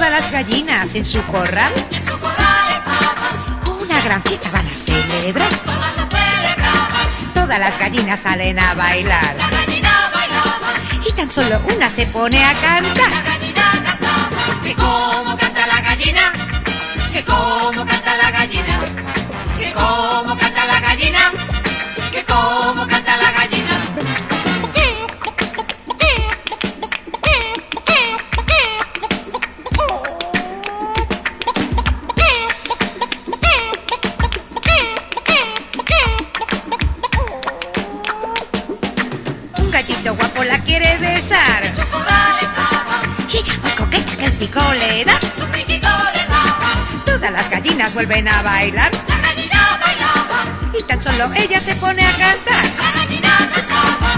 todas las gallinas en su corral. En su corral estaban, Una gran fiesta van a celebrar. todas lo celebraban. Todas las gallinas salen a bailar. La gallina bailaba, Y tan solo una se pone a la cantar. gallina cantaba. Que como canta la gallina, da. su le daba. Todas las gallinas vuelven a bailar. La gallina bailaba, Y tan solo ella se pone a cantar. la gallina cantaba.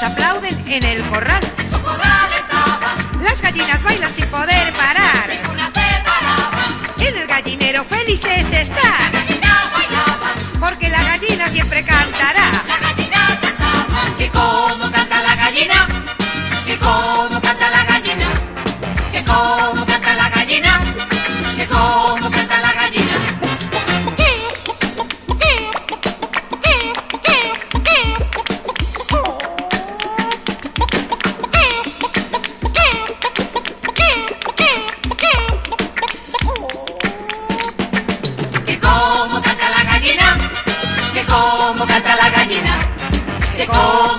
Gallitos aplauden en el corral. Su corral estaba, Las gallinas bailan sin poder parar. En el gallinero felices están. La gallina bailaba, Porque la gallina siempre Oh.